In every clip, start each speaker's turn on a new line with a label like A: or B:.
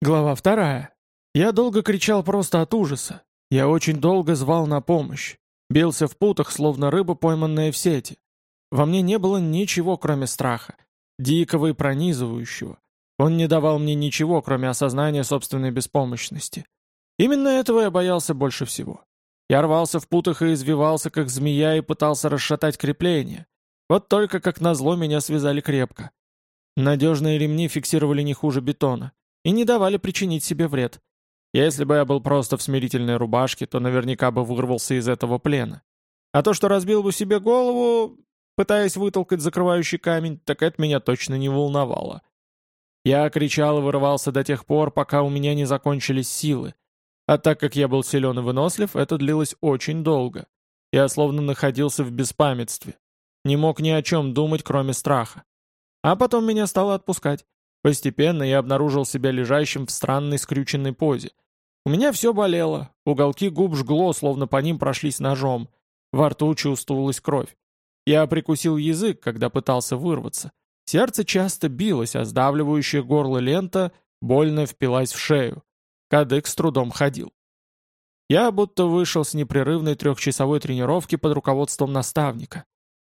A: Глава вторая. Я долго кричал просто от ужаса. Я очень долго звал на помощь. Бился в путах, словно рыба, пойманная в сети. Во мне не было ничего, кроме страха. Дикого и пронизывающего. Он не давал мне ничего, кроме осознания собственной беспомощности. Именно этого я боялся больше всего. Я рвался в путах и извивался, как змея, и пытался расшатать крепление. Вот только, как назло, меня связали крепко. Надежные ремни фиксировали не хуже бетона и не давали причинить себе вред. Если бы я был просто в смирительной рубашке, то наверняка бы вырвался из этого плена. А то, что разбил бы себе голову, пытаясь вытолкать закрывающий камень, так это меня точно не волновало. Я кричал и вырывался до тех пор, пока у меня не закончились силы. А так как я был силен и вынослив, это длилось очень долго. Я словно находился в беспамятстве. Не мог ни о чем думать, кроме страха. А потом меня стало отпускать. Постепенно я обнаружил себя лежащим в странной скрюченной позе. У меня все болело, уголки губ жгло, словно по ним прошлись ножом. Во рту чувствовалась кровь. Я прикусил язык, когда пытался вырваться. Сердце часто билось, а сдавливающая горло лента больно впилась в шею. Кадык с трудом ходил. Я будто вышел с непрерывной трехчасовой тренировки под руководством наставника.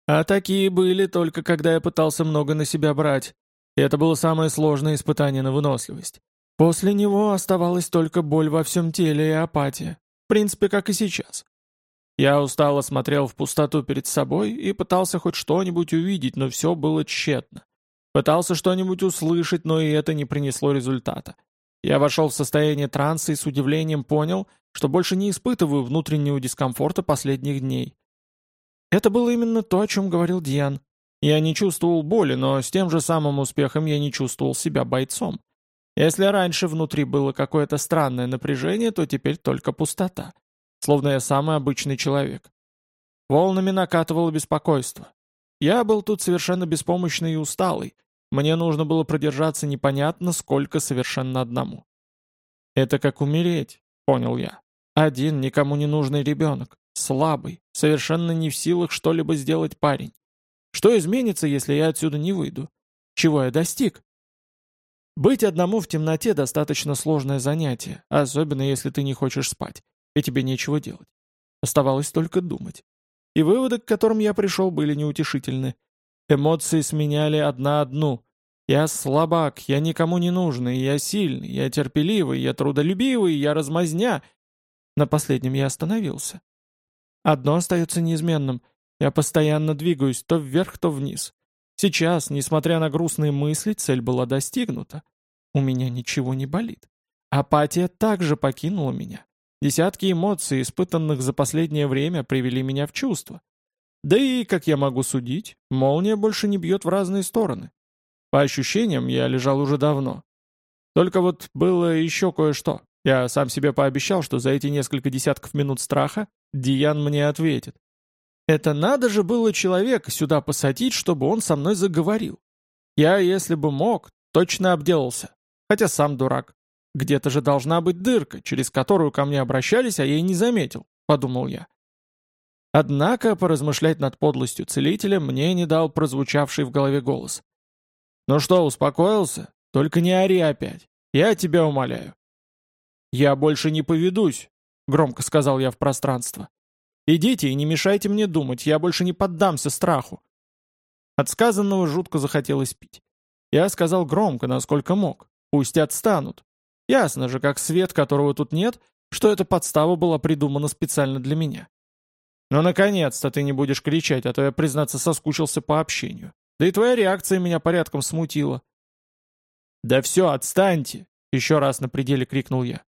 A: А такие были только когда я пытался много на себя брать. Это было самое сложное испытание на выносливость. После него оставалась только боль во всем теле и апатия. В принципе, как и сейчас. Я устало смотрел в пустоту перед собой и пытался хоть что-нибудь увидеть, но все было тщетно. Пытался что-нибудь услышать, но и это не принесло результата. Я вошел в состояние транса и с удивлением понял, что больше не испытываю внутреннего дискомфорта последних дней. Это было именно то, о чем говорил Диан. Я не чувствовал боли, но с тем же самым успехом я не чувствовал себя бойцом. Если раньше внутри было какое-то странное напряжение, то теперь только пустота. Словно я самый обычный человек. Волнами накатывало беспокойство. Я был тут совершенно беспомощный и усталый. Мне нужно было продержаться непонятно сколько совершенно одному. Это как умереть, понял я. Один никому не нужный ребенок, слабый, совершенно не в силах что-либо сделать парень. Что изменится, если я отсюда не выйду? Чего я достиг? Быть одному в темноте достаточно сложное занятие, особенно если ты не хочешь спать, и тебе нечего делать. Оставалось только думать. И выводы, к которым я пришел, были неутешительны. Эмоции сменяли одна одну. Я слабак, я никому не нужный, я сильный, я терпеливый, я трудолюбивый, я размазня. На последнем я остановился. Одно остается неизменным — я постоянно двигаюсь то вверх, то вниз. Сейчас, несмотря на грустные мысли, цель была достигнута. У меня ничего не болит. Апатия также покинула меня. Десятки эмоций, испытанных за последнее время, привели меня в чувство. Да и, как я могу судить, молния больше не бьет в разные стороны. По ощущениям, я лежал уже давно. Только вот было еще кое-что. Я сам себе пообещал, что за эти несколько десятков минут страха Диан мне ответит. Это надо же было человека сюда посадить, чтобы он со мной заговорил. Я, если бы мог, точно обделался. Хотя сам дурак. Где-то же должна быть дырка, через которую ко мне обращались, а я и не заметил, подумал я. Однако поразмышлять над подлостью целителя мне не дал прозвучавший в голове голос. «Ну что, успокоился? Только не ори опять. Я тебя умоляю». «Я больше не поведусь», — громко сказал я в пространство. Идите и не мешайте мне думать, я больше не поддамся страху». От сказанного жутко захотелось пить. Я сказал громко, насколько мог. Пусть отстанут. Ясно же, как свет, которого тут нет, что эта подстава была придумана специально для меня. Но «Ну, наконец-то ты не будешь кричать, а то я, признаться, соскучился по общению. Да и твоя реакция меня порядком смутила. «Да все, отстаньте!» — еще раз на пределе крикнул я.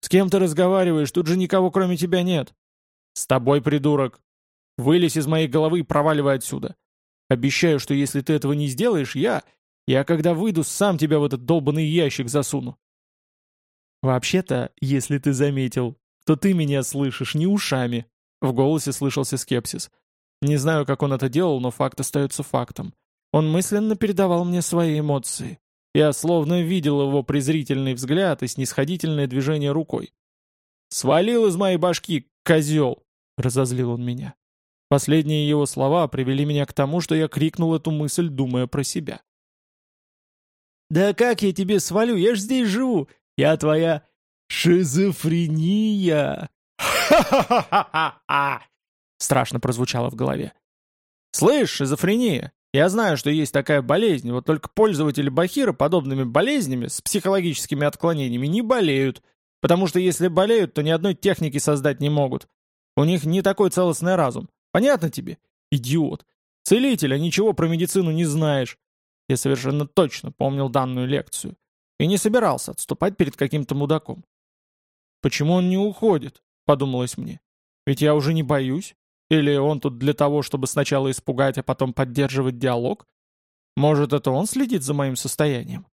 A: «С кем ты разговариваешь? Тут же никого кроме тебя нет!» «С тобой, придурок! Вылезь из моей головы и проваливай отсюда! Обещаю, что если ты этого не сделаешь, я... Я, когда выйду, сам тебя в этот долбанный ящик засуну!» «Вообще-то, если ты заметил, то ты меня слышишь не ушами!» В голосе слышался скепсис. Не знаю, как он это делал, но факт остается фактом. Он мысленно передавал мне свои эмоции. Я словно видел его презрительный взгляд и снисходительное движение рукой. «Свалил из моей башки, козел!» Разозлил он меня. Последние его слова привели меня к тому, что я крикнул эту мысль, думая про себя.
B: Да как я тебе свалю? Я ж здесь живу. Я твоя шизофрения.
A: «Ха-ха-ха-ха-ха!» Страшно прозвучало в голове. «Слышь, шизофрения, я знаю, что есть такая болезнь, вот только пользователи Бахира подобными болезнями с психологическими отклонениями не болеют, потому что если болеют, то ни одной техники создать не могут. У них не такой целостный разум. Понятно тебе? Идиот. Целитель, а ничего про медицину не знаешь. Я совершенно точно помнил данную лекцию. И не собирался отступать перед каким-то мудаком. Почему он не уходит? Подумалось мне. Ведь я уже не боюсь. Или он тут для того, чтобы сначала испугать, а потом поддерживать диалог? Может, это он следит за моим состоянием?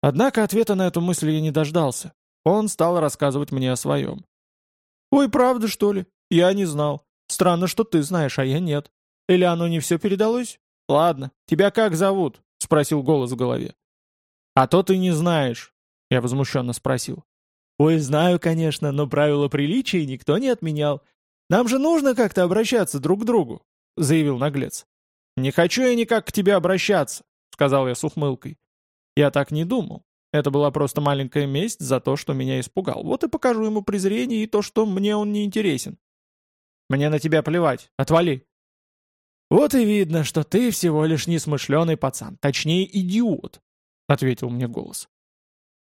A: Однако ответа на эту мысль я не дождался. Он стал рассказывать мне о своем. «Ой, правда, что ли? Я не знал. Странно, что ты знаешь, а я нет. Или оно не все передалось? Ладно, тебя как зовут?» — спросил голос в голове. «А то ты не знаешь», — я возмущенно спросил. «Ой, знаю, конечно, но правила приличия никто не отменял. Нам же нужно как-то обращаться друг к другу», — заявил наглец. «Не хочу я никак к тебе обращаться», — сказал я с ухмылкой. Я так не думал. Это была просто маленькая месть за то, что меня испугал. Вот и покажу ему презрение и то, что мне он не интересен. Мне на тебя плевать. Отвали. Вот и видно, что ты всего лишь несмышленый пацан. Точнее, идиот, — ответил мне голос.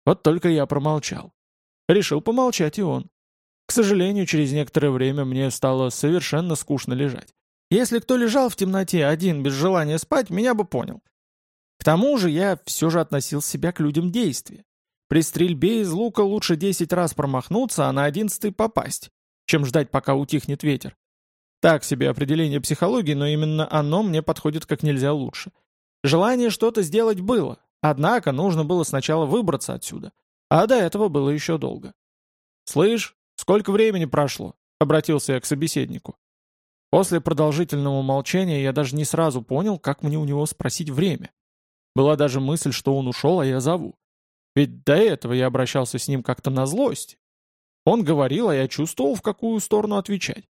A: Вот только я промолчал. Решил помолчать и он. К сожалению, через некоторое время мне стало совершенно скучно лежать. Если кто лежал в темноте один без желания спать, меня бы понял. К тому же я все же относил себя к людям действия. При стрельбе из лука лучше 10 раз промахнуться, а на одиннадцатый попасть, чем ждать, пока утихнет ветер. Так себе определение психологии, но именно оно мне подходит как нельзя лучше. Желание что-то сделать было, однако нужно было сначала выбраться отсюда, а до этого было еще долго. «Слышь, сколько времени прошло?» — обратился я к собеседнику. После продолжительного молчания я даже не сразу понял, как мне у него спросить время. Была даже мысль, что он ушел, а я зову. Ведь до этого я обращался с ним как-то на злость. Он говорил, а я чувствовал, в какую сторону отвечать.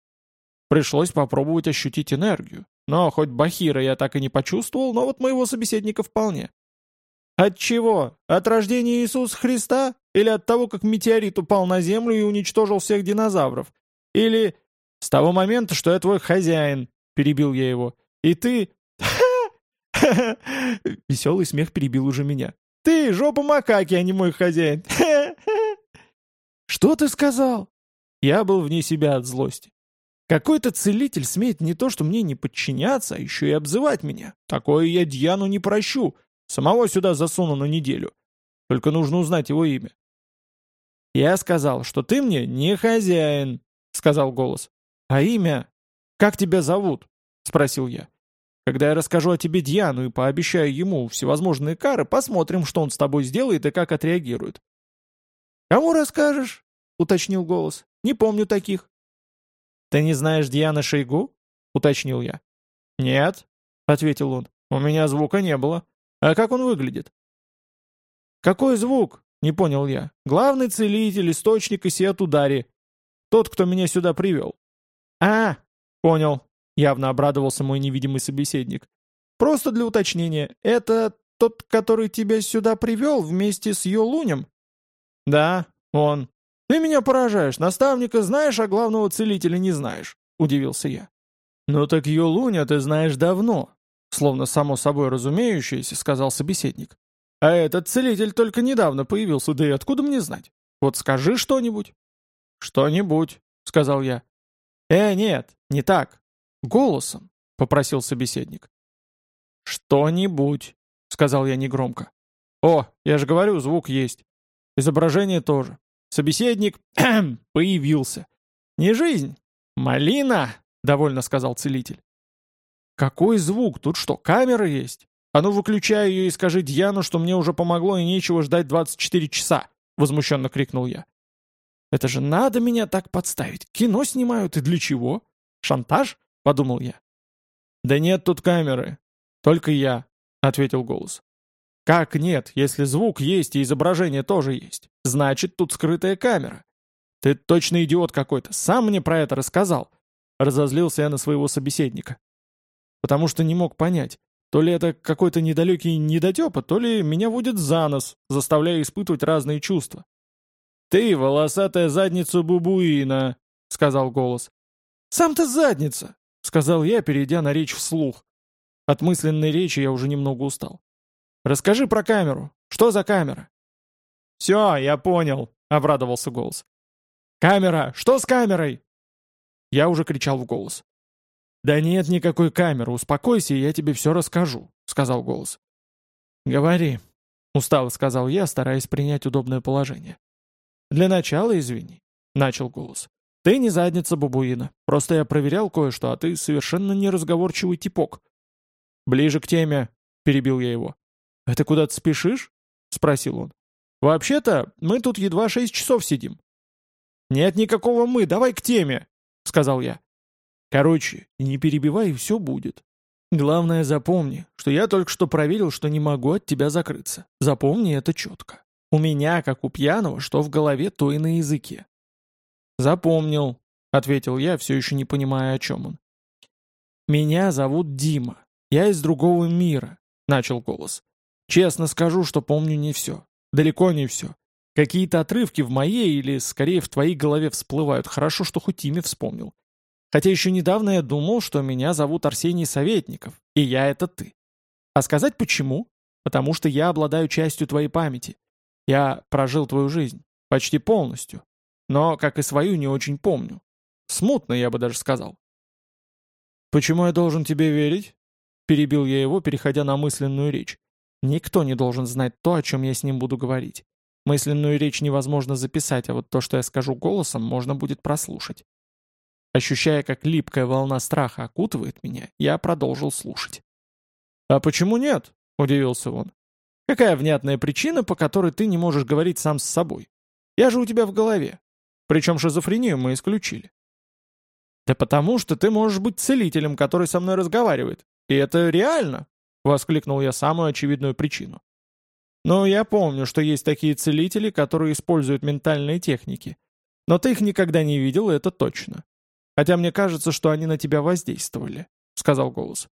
A: Пришлось попробовать ощутить энергию. Но хоть Бахира я так и не почувствовал, но вот моего собеседника вполне. От чего? От рождения Иисуса Христа? Или от того, как метеорит упал на Землю и уничтожил всех динозавров? Или с того момента, что я твой хозяин, перебил я его, и ты Веселый смех перебил уже меня. «Ты, жопа макаки, а не мой хозяин!» «Что ты сказал?» Я был вне себя от злости. Какой-то целитель смеет не то, что мне не подчиняться, а еще и обзывать меня. Такое я Дьяну не прощу. Самого сюда засуну на неделю. Только нужно узнать его имя. «Я сказал, что ты мне не хозяин», — сказал голос. «А имя? Как тебя зовут?» — спросил я. Когда я расскажу о тебе Дьяну и пообещаю ему всевозможные кары, посмотрим, что он с тобой сделает и как отреагирует». «Кому расскажешь?» — уточнил голос. «Не помню таких». «Ты не знаешь Дьяна Шейгу?» — уточнил я. «Нет», — ответил он. «У меня звука не было. А как он выглядит?» «Какой звук?» — не понял я. «Главный целитель, источник и сет удари. Тот, кто меня сюда привел». «А, понял», Явно обрадовался мой невидимый собеседник. «Просто для уточнения, это тот, который тебя сюда привел вместе с Йолунем?» «Да, он. Ты меня поражаешь. Наставника знаешь, а главного целителя не знаешь», — удивился я. «Ну так Йолуня ты знаешь давно», — словно само собой разумеющееся, сказал собеседник. «А этот целитель только недавно появился, да и откуда мне знать? Вот скажи что-нибудь». «Что-нибудь», — сказал я. «Э, нет, не так. «Голосом», — попросил собеседник. «Что-нибудь», — сказал я негромко. «О, я же говорю, звук есть. Изображение тоже. Собеседник появился. Не жизнь, малина», — довольно сказал целитель. «Какой звук? Тут что, камера есть? А ну выключай ее и скажи Дьяну, что мне уже помогло и нечего ждать 24 часа», — возмущенно крикнул я. «Это же надо меня так подставить. Кино снимают, и для чего? Шантаж? — подумал я. «Да нет тут камеры. Только я», — ответил голос. «Как нет, если звук есть и изображение тоже есть? Значит, тут скрытая камера. Ты точно идиот какой-то, сам мне про это рассказал». Разозлился я на своего собеседника. Потому что не мог понять, То ли это какой-то недалекий недотепа, то ли меня водит за нос, заставляя испытывать разные чувства. «Ты, волосатая задница бубуина», — сказал голос. «Сам ты задница», — сказал я, перейдя на речь вслух. От мысленной речи я уже немного устал. «Расскажи про камеру. Что за камера?» «Все, я понял», — обрадовался голос. «Камера! Что с камерой?» Я уже кричал в голос. «Да нет никакой камеры, успокойся, и я тебе все расскажу», — сказал голос. «Говори», — устало сказал я, стараясь принять удобное положение. «Для начала извини», — начал голос. «Ты не задница бабуина. Просто я проверял кое-что, а ты совершенно неразговорчивый типок». «Ближе к теме», — перебил я его. «Это куда-то спешишь?» — спросил он. «Вообще-то, мы тут едва шесть часов сидим». «Нет никакого «мы», давай к теме», — сказал я. Короче, не перебивай, и все будет. Главное запомни, что я только что проверил, что не могу от тебя закрыться. Запомни это четко. У меня, как у пьяного, что в голове, то и на языке. «Запомнил», — ответил я, все еще не понимая, о чем он. «Меня зовут Дима. Я из другого мира», — начал голос. «Честно скажу, что помню не все. Далеко не все. Какие-то отрывки в моей или, скорее, в твоей голове всплывают. Хорошо, что хоть имя вспомнил. Хотя еще недавно я думал, что меня зовут Арсений Советников, и я — это ты. А сказать почему? Потому что я обладаю частью твоей памяти. Я прожил твою жизнь. Почти полностью. Но, как и свою, не очень помню. Смутно, я бы даже сказал. «Почему я должен тебе верить?» Перебил я его, переходя на мысленную речь. «Никто не должен знать то, о чем я с ним буду говорить. Мысленную речь невозможно записать, а вот то, что я скажу голосом, можно будет прослушать. Ощущая, как липкая волна страха окутывает меня, я продолжил слушать. «А почему нет?» — удивился он. «Какая внятная причина, по которой ты не можешь говорить сам с собой? Я же у тебя в голове. Причем шизофрению мы исключили». «Да потому что ты можешь быть целителем, который со мной разговаривает. И это реально!» — воскликнул я самую очевидную причину. «Ну, я помню, что есть такие целители, которые используют ментальные техники. Но ты их никогда не видел, это точно. Хотя мне кажется, что они на тебя воздействовали», — сказал голос.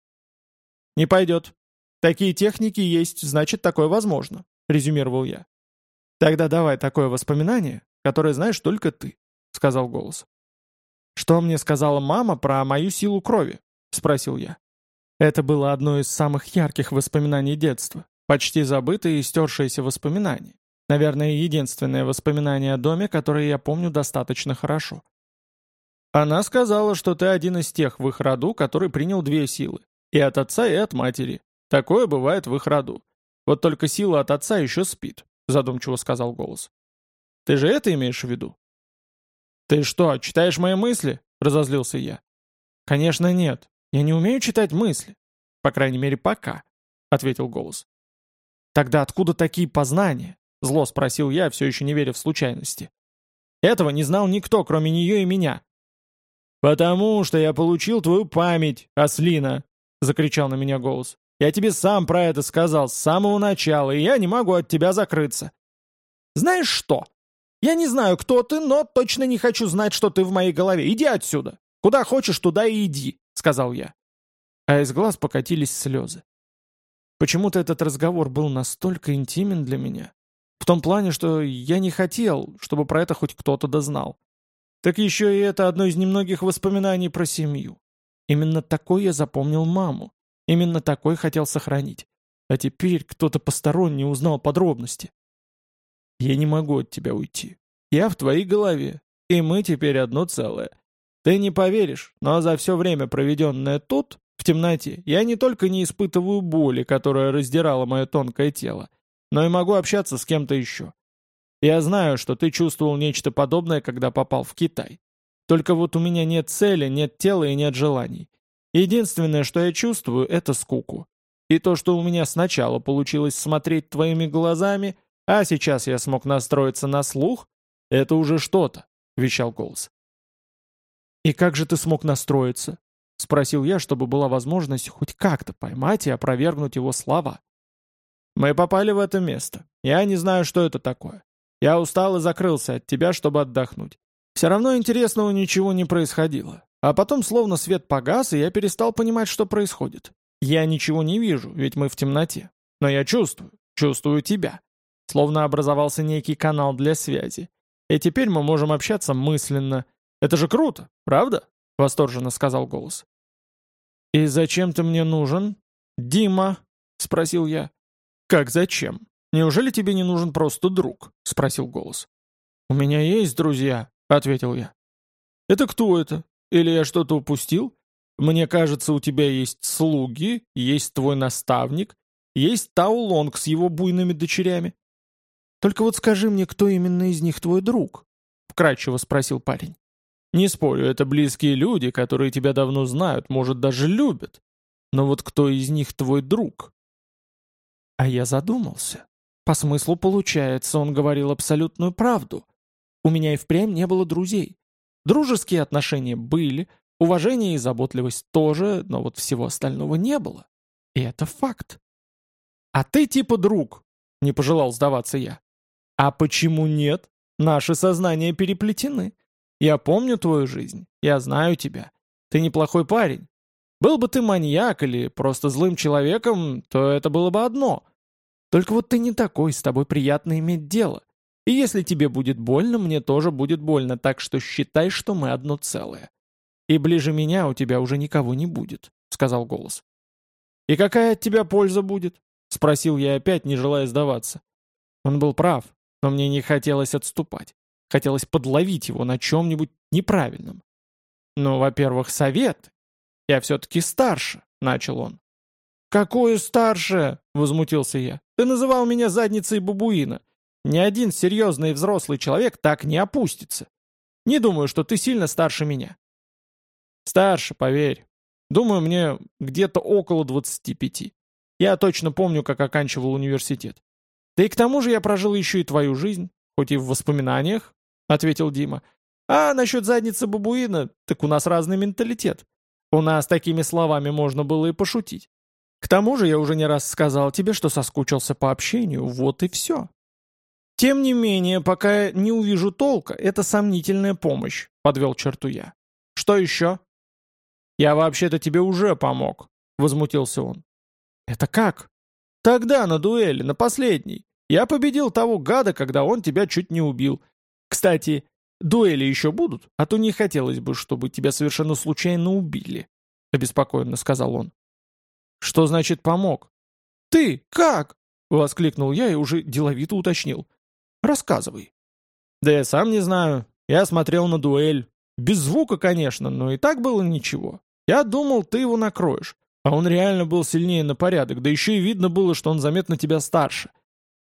A: «Не пойдет. Такие техники есть, значит, такое возможно», — резюмировал я. «Тогда давай такое воспоминание, которое знаешь только ты», — сказал голос. «Что мне сказала мама про мою силу крови?» — спросил я. Это было одно из самых ярких воспоминаний детства, почти забытое и стершееся воспоминание. Наверное, единственное воспоминание о доме, которое я помню достаточно хорошо. Она сказала, что ты один из тех в их роду, который принял две силы. И от отца, и от матери. Такое бывает в их роду. Вот только сила от отца еще спит, задумчиво сказал голос. Ты же это имеешь в виду? Ты что, читаешь мои мысли? Разозлился я. Конечно нет. Я не умею читать мысли. По крайней мере, пока, ответил голос. Тогда откуда такие познания? Зло спросил я, все еще не веря в случайности. Этого не знал никто, кроме нее и меня. «Потому что я получил твою память, ослина!» — закричал на меня голос. «Я тебе сам про это сказал с самого начала, и я не могу от тебя закрыться». «Знаешь что? Я не знаю, кто ты, но точно не хочу знать, что ты в моей голове. Иди отсюда. Куда хочешь, туда и иди», — сказал я. А из глаз покатились слезы. Почему-то этот разговор был настолько интимен для меня. В том плане, что я не хотел, чтобы про это хоть кто-то дознал. Так еще и это одно из немногих воспоминаний про семью. Именно такой я запомнил маму. Именно такой хотел сохранить. А теперь кто-то посторонний узнал подробности. Я не могу от тебя уйти. Я в твоей голове. И мы теперь одно целое. Ты не поверишь, но за все время, проведенное тут, в темноте, я не только не испытываю боли, которая раздирала мое тонкое тело, но и могу общаться с кем-то еще. Я знаю, что ты чувствовал нечто подобное, когда попал в Китай. Только вот у меня нет цели, нет тела и нет желаний. Единственное, что я чувствую, это скуку. И то, что у меня сначала получилось смотреть твоими глазами, а сейчас я смог настроиться на слух, это уже что-то, — вещал голос. «И как же ты смог настроиться?» — спросил я, чтобы была возможность хоть как-то поймать и опровергнуть его слова. «Мы попали в это место. Я не знаю, что это такое. Я устал и закрылся от тебя, чтобы отдохнуть. Все равно интересного ничего не происходило. А потом словно свет погас, и я перестал понимать, что происходит. Я ничего не вижу, ведь мы в темноте. Но я чувствую, чувствую тебя. Словно образовался некий канал для связи. И теперь мы можем общаться мысленно. Это же круто, правда? Восторженно сказал голос. «И зачем ты мне нужен?» «Дима», — спросил я. «Как зачем? Неужели тебе не нужен просто друг?» — спросил голос. «У меня есть друзья», — ответил я. «Это кто это? Или я что-то упустил? Мне кажется, у тебя есть слуги, есть твой наставник, есть Таулонг с его буйными дочерями. Только вот скажи мне, кто именно из них твой друг?» — вкратчиво спросил парень. «Не спорю, это близкие люди, которые тебя давно знают, может, даже любят. Но вот кто из них твой друг?» А я задумался. По смыслу получается, он говорил абсолютную правду. У меня и впрямь не было друзей. Дружеские отношения были, уважение и заботливость тоже, но вот всего остального не было. И это факт. «А ты типа друг», — не пожелал сдаваться я. «А почему нет? Наши сознания переплетены. Я помню твою жизнь, я знаю тебя. Ты неплохой парень. Был бы ты маньяк или просто злым человеком, то это было бы одно. Только вот ты не такой, с тобой приятно иметь дело. И если тебе будет больно, мне тоже будет больно, так что считай, что мы одно целое. И ближе меня у тебя уже никого не будет», — сказал голос. «И какая от тебя польза будет?» — спросил я опять, не желая сдаваться. Он был прав, но мне не хотелось отступать. Хотелось подловить его на чем-нибудь неправильном. Ну, во-первых, совет. Я все-таки старше, — начал он. «Какое старше?» — возмутился я. «Ты называл меня задницей бабуина. Ни один серьезный взрослый человек так не опустится. Не думаю, что ты сильно старше меня». «Старше, поверь. Думаю, мне где-то около 25. Я точно помню, как оканчивал университет. Да и к тому же я прожил еще и твою жизнь, хоть и в воспоминаниях, — ответил Дима. А насчет задницы бабуина, так у нас разный менталитет. У нас такими словами можно было и пошутить. К тому же я уже не раз сказал тебе, что соскучился по общению, вот и все. Тем не менее, пока не увижу толка, это сомнительная помощь, подвел черту я. Что еще? Я вообще-то тебе уже помог, возмутился он. Это как? Тогда на дуэли, на последней. Я победил того гада, когда он тебя чуть не убил. Кстати, дуэли еще будут, а то не хотелось бы, чтобы тебя совершенно случайно убили, обеспокоенно сказал он. «Что значит помог?» «Ты как?» — воскликнул я и уже деловито уточнил. «Рассказывай». «Да я сам не знаю. Я смотрел на дуэль. Без звука, конечно, но и так было ничего. Я думал, ты его накроешь. А он реально был сильнее на порядок, да еще и видно было, что он заметно тебя старше.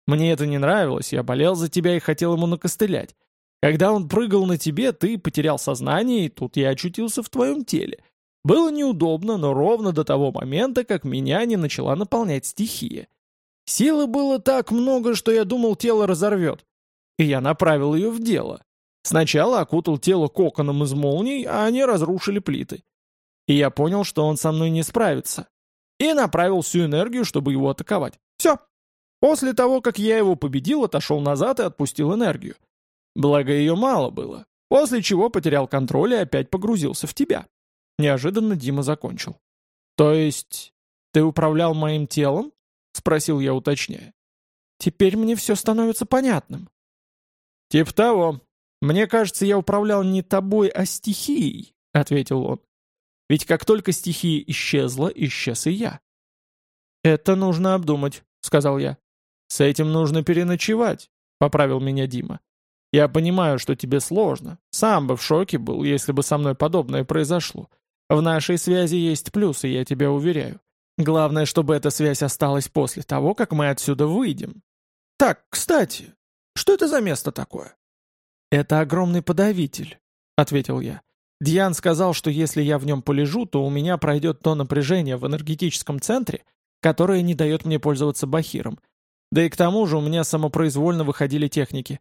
A: Мне это не нравилось, я болел за тебя и хотел ему накостылять. Когда он прыгал на тебе, ты потерял сознание, и тут я очутился в твоем теле. Было неудобно, но ровно до того момента, как меня не начала наполнять стихия. Силы было так много, что я думал, тело разорвет. И я направил ее в дело. Сначала окутал тело коконом из молний, а они разрушили плиты. И я понял, что он со мной не справится. И направил всю энергию, чтобы его атаковать. Все. После того, как я его победил, отошел назад и отпустил энергию. Благо ее мало было. После чего потерял контроль и опять погрузился в тебя. Неожиданно Дима закончил. «То есть ты управлял моим телом?» — спросил я, уточняя. «Теперь мне все становится понятным». «Тип того. Мне кажется, я управлял не тобой, а стихией», — ответил он. «Ведь как только стихия исчезла, исчез и я». «Это нужно обдумать», — сказал я. «С этим нужно переночевать», — поправил меня Дима. «Я понимаю, что тебе сложно. Сам бы в шоке был, если бы со мной подобное произошло. В нашей связи есть плюсы, я тебя уверяю. Главное, чтобы эта связь осталась после того, как мы отсюда выйдем. Так, кстати, что это за место такое? Это огромный подавитель, ответил я. Диан сказал, что если я в нем полежу, то у меня пройдет то напряжение в энергетическом центре, которое не дает мне пользоваться бахиром. Да и к тому же у меня самопроизвольно выходили техники.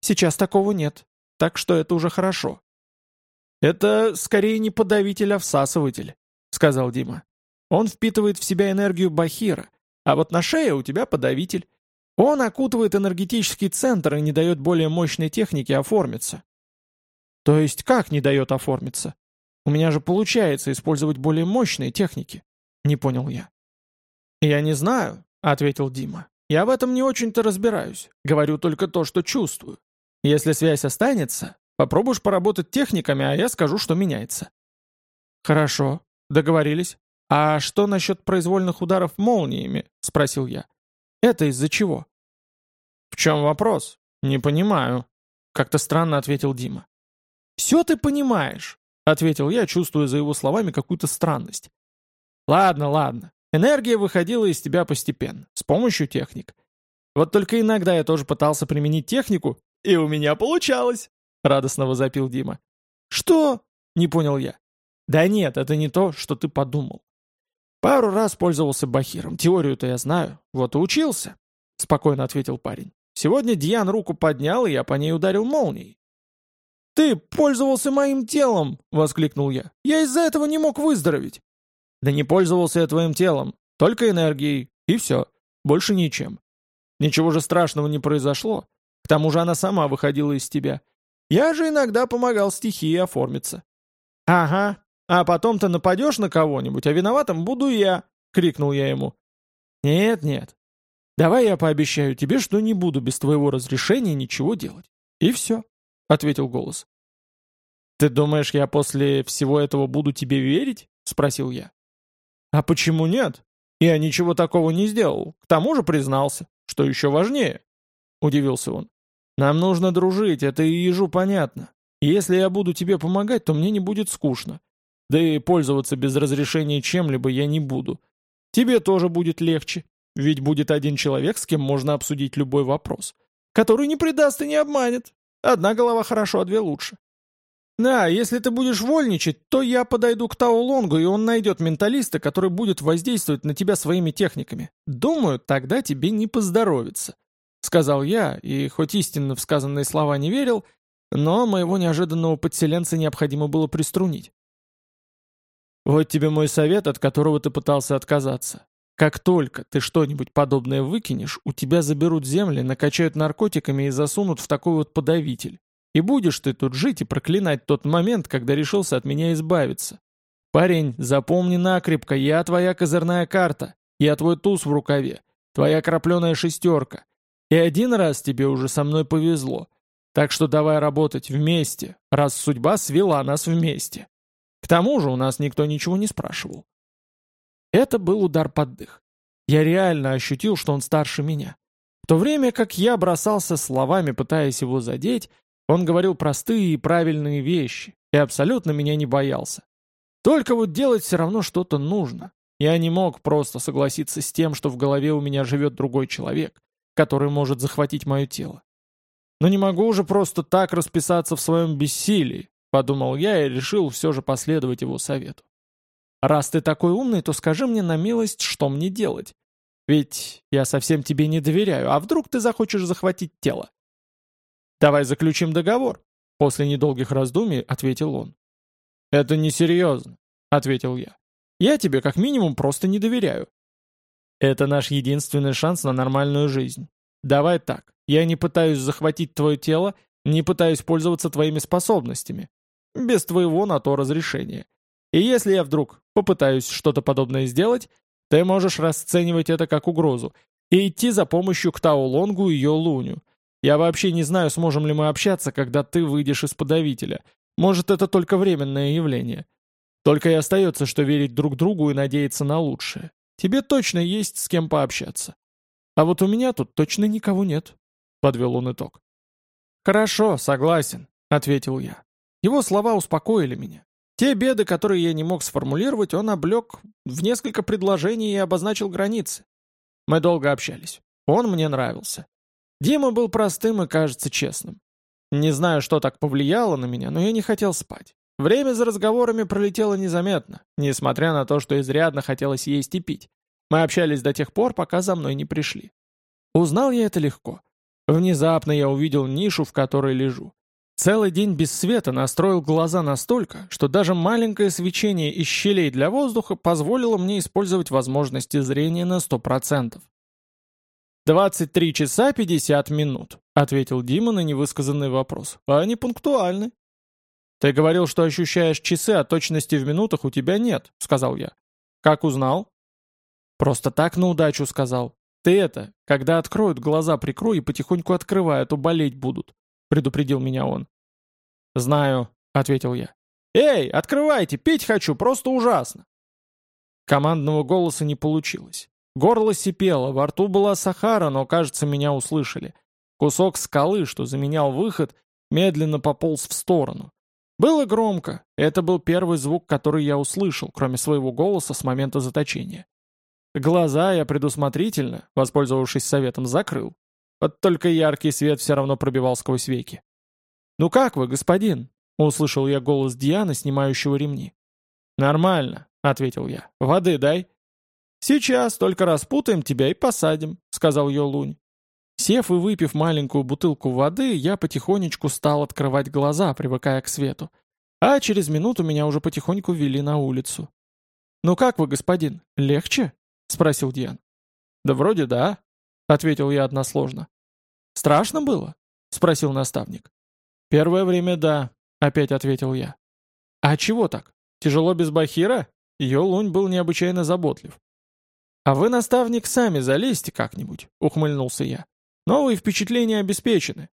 A: Сейчас такого нет, так что это уже хорошо. «Это скорее не подавитель, а всасыватель», — сказал Дима. «Он впитывает в себя энергию Бахира, а вот на шее у тебя подавитель. Он окутывает энергетический центр и не дает более мощной технике оформиться». «То есть как не дает оформиться? У меня же получается использовать более мощные техники», — не понял я. «Я не знаю», — ответил Дима. «Я в этом не очень-то разбираюсь. Говорю только то, что чувствую. Если связь останется, попробуешь поработать техниками, а я скажу, что меняется». «Хорошо, договорились. А что насчет произвольных ударов молниями?» — спросил я. «Это из-за чего?» «В чем вопрос? Не понимаю», — как-то странно ответил Дима. «Все ты понимаешь», — ответил я, чувствуя за его словами какую-то странность. «Ладно, ладно. Энергия выходила из тебя постепенно, с помощью техник. Вот только иногда я тоже пытался применить технику, и у меня получалось!» — радостно возопил Дима. «Что?» — не понял я. «Да нет, это не то, что ты подумал. Пару раз пользовался бахиром, теорию-то я знаю, вот и учился», — спокойно ответил парень. «Сегодня Диан руку поднял, и я по ней ударил молнией». «Ты пользовался моим телом!» — воскликнул я. «Я из-за этого не мог выздороветь!» «Да не пользовался я твоим телом, только энергией, и все, больше ничем. Ничего же страшного не произошло. К тому же она сама выходила из тебя. Я же иногда помогал стихии оформиться». «Ага, а потом ты нападешь на кого-нибудь, а виноватым буду я!» — крикнул я ему. «Нет-нет, давай я пообещаю тебе, что не буду без твоего разрешения ничего делать. И все», — ответил голос. «Ты думаешь, я после всего этого буду тебе верить?» — спросил я. «А почему нет? Я ничего такого не сделал. К тому же признался, что еще важнее», — удивился он. «Нам нужно дружить, это и ежу понятно. если я буду тебе помогать, то мне не будет скучно. Да и пользоваться без разрешения чем-либо я не буду. Тебе тоже будет легче, ведь будет один человек, с кем можно обсудить любой вопрос, который не предаст и не обманет. Одна голова хорошо, а две лучше. Да, если ты будешь вольничать, то я подойду к Тау Лонгу, и он найдет менталиста, который будет воздействовать на тебя своими техниками. Думаю, тогда тебе не поздоровится. Сказал я, и хоть истинно в сказанные слова не верил, но моего неожиданного подселенца необходимо было приструнить. Вот тебе мой совет, от которого ты пытался отказаться. Как только ты что-нибудь подобное выкинешь, у тебя заберут земли, накачают наркотиками и засунут в такой вот подавитель. И будешь ты тут жить и проклинать тот момент, когда решился от меня избавиться. Парень, запомни накрепко, я твоя козырная карта, я твой туз в рукаве, твоя крапленая шестерка. И один раз тебе уже со мной повезло. Так что давай работать вместе, раз судьба свела нас вместе. К тому же у нас никто ничего не спрашивал. Это был удар под дых. Я реально ощутил, что он старше меня. В то время как я бросался словами, пытаясь его задеть, он говорил простые и правильные вещи и абсолютно меня не боялся. Только вот делать все равно что-то нужно. Я не мог просто согласиться с тем, что в голове у меня живет другой человек, который может захватить мое тело. Но не могу уже просто так расписаться в своем бессилии, Подумал я и решил все же последовать его совету. «Раз ты такой умный, то скажи мне на милость, что мне делать. Ведь я совсем тебе не доверяю, а вдруг ты захочешь захватить тело?» «Давай заключим договор», — после недолгих раздумий ответил он. «Это несерьезно», — ответил я. «Я тебе как минимум просто не доверяю». «Это наш единственный шанс на нормальную жизнь. Давай так, я не пытаюсь захватить твое тело, не пытаюсь пользоваться твоими способностями без твоего на то разрешения. И если я вдруг попытаюсь что-то подобное сделать, ты можешь расценивать это как угрозу и идти за помощью к Тао Лонгу и Йо Луню. Я вообще не знаю, сможем ли мы общаться, когда ты выйдешь из подавителя. Может, это только временное явление. Только и остается, что верить друг другу и надеяться на лучшее. Тебе точно есть с кем пообщаться. А вот у меня тут точно никого нет», — подвел он итог. «Хорошо, согласен», — ответил я. Его слова успокоили меня. Те беды, которые я не мог сформулировать, он облег в несколько предложений и обозначил границы. Мы долго общались. Он мне нравился. Дима был простым и, кажется, честным. Не знаю, что так повлияло на меня, но я не хотел спать. Время за разговорами пролетело незаметно, несмотря на то, что изрядно хотелось есть и пить. Мы общались до тех пор, пока за мной не пришли. Узнал я это легко. Внезапно я увидел нишу, в которой лежу. Целый день без света настроил глаза настолько, что даже маленькое свечение из щелей для воздуха позволило мне использовать возможности зрения на 100%. «23 часа 50 минут», — ответил Дима на невысказанный вопрос. «А они пунктуальны». «Ты говорил, что ощущаешь часы, а точности в минутах у тебя нет», — сказал я. «Как узнал?» «Просто так на удачу сказал. Ты это, когда откроют, глаза прикрой и потихоньку открывай, а то болеть будут», — предупредил меня он. «Знаю», — ответил я. «Эй, открывайте, пить хочу, просто ужасно!» Командного голоса не получилось. Горло сипело, во рту была сахара, но, кажется, меня услышали. Кусок скалы, что заменял выход, медленно пополз в сторону. Было громко, это был первый звук, который я услышал, кроме своего голоса с момента заточения. Глаза я предусмотрительно, воспользовавшись советом, закрыл. Вот только яркий свет все равно пробивал сквозь веки. «Ну как вы, господин?» — услышал я голос Дианы, снимающего ремни. «Нормально», — ответил я. «Воды дай». «Сейчас только распутаем тебя и посадим», — сказал Йолунь. Сев и выпив маленькую бутылку воды, я потихонечку стал открывать глаза, привыкая к свету. А через минуту меня уже потихоньку вели на улицу. «Ну как вы, господин, легче?» — спросил Диан. «Да вроде да», — ответил я односложно. «Страшно было?» — спросил наставник. «Первое время да», — опять ответил я. «А чего так? Тяжело без Бахира?» Йолунь был необычайно заботлив. «А вы, наставник, сами залезьте как-нибудь», — ухмыльнулся я. «Новые впечатления обеспечены».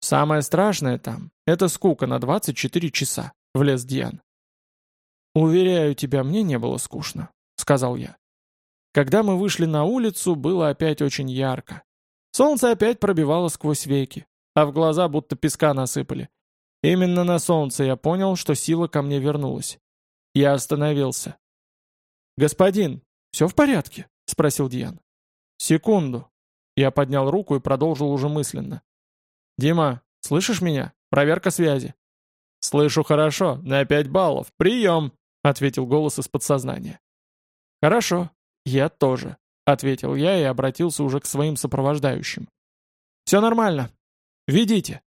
A: «Самое страшное там — это скука на 24 часа», — влез Диан. «Уверяю тебя, мне не было скучно», — сказал я. Когда мы вышли на улицу, было опять очень ярко. Солнце опять пробивало сквозь веки, а в глаза будто песка насыпали. Именно на солнце я понял, что сила ко мне вернулась. Я остановился. «Господин, все в порядке?» — спросил Диан. «Секунду». Я поднял руку и продолжил уже мысленно. «Дима, слышишь меня? Проверка связи». «Слышу хорошо, на пять баллов. Прием!» — ответил голос из подсознания. «Хорошо, я тоже», — ответил я и обратился уже к своим сопровождающим. «Все нормально. Ведите».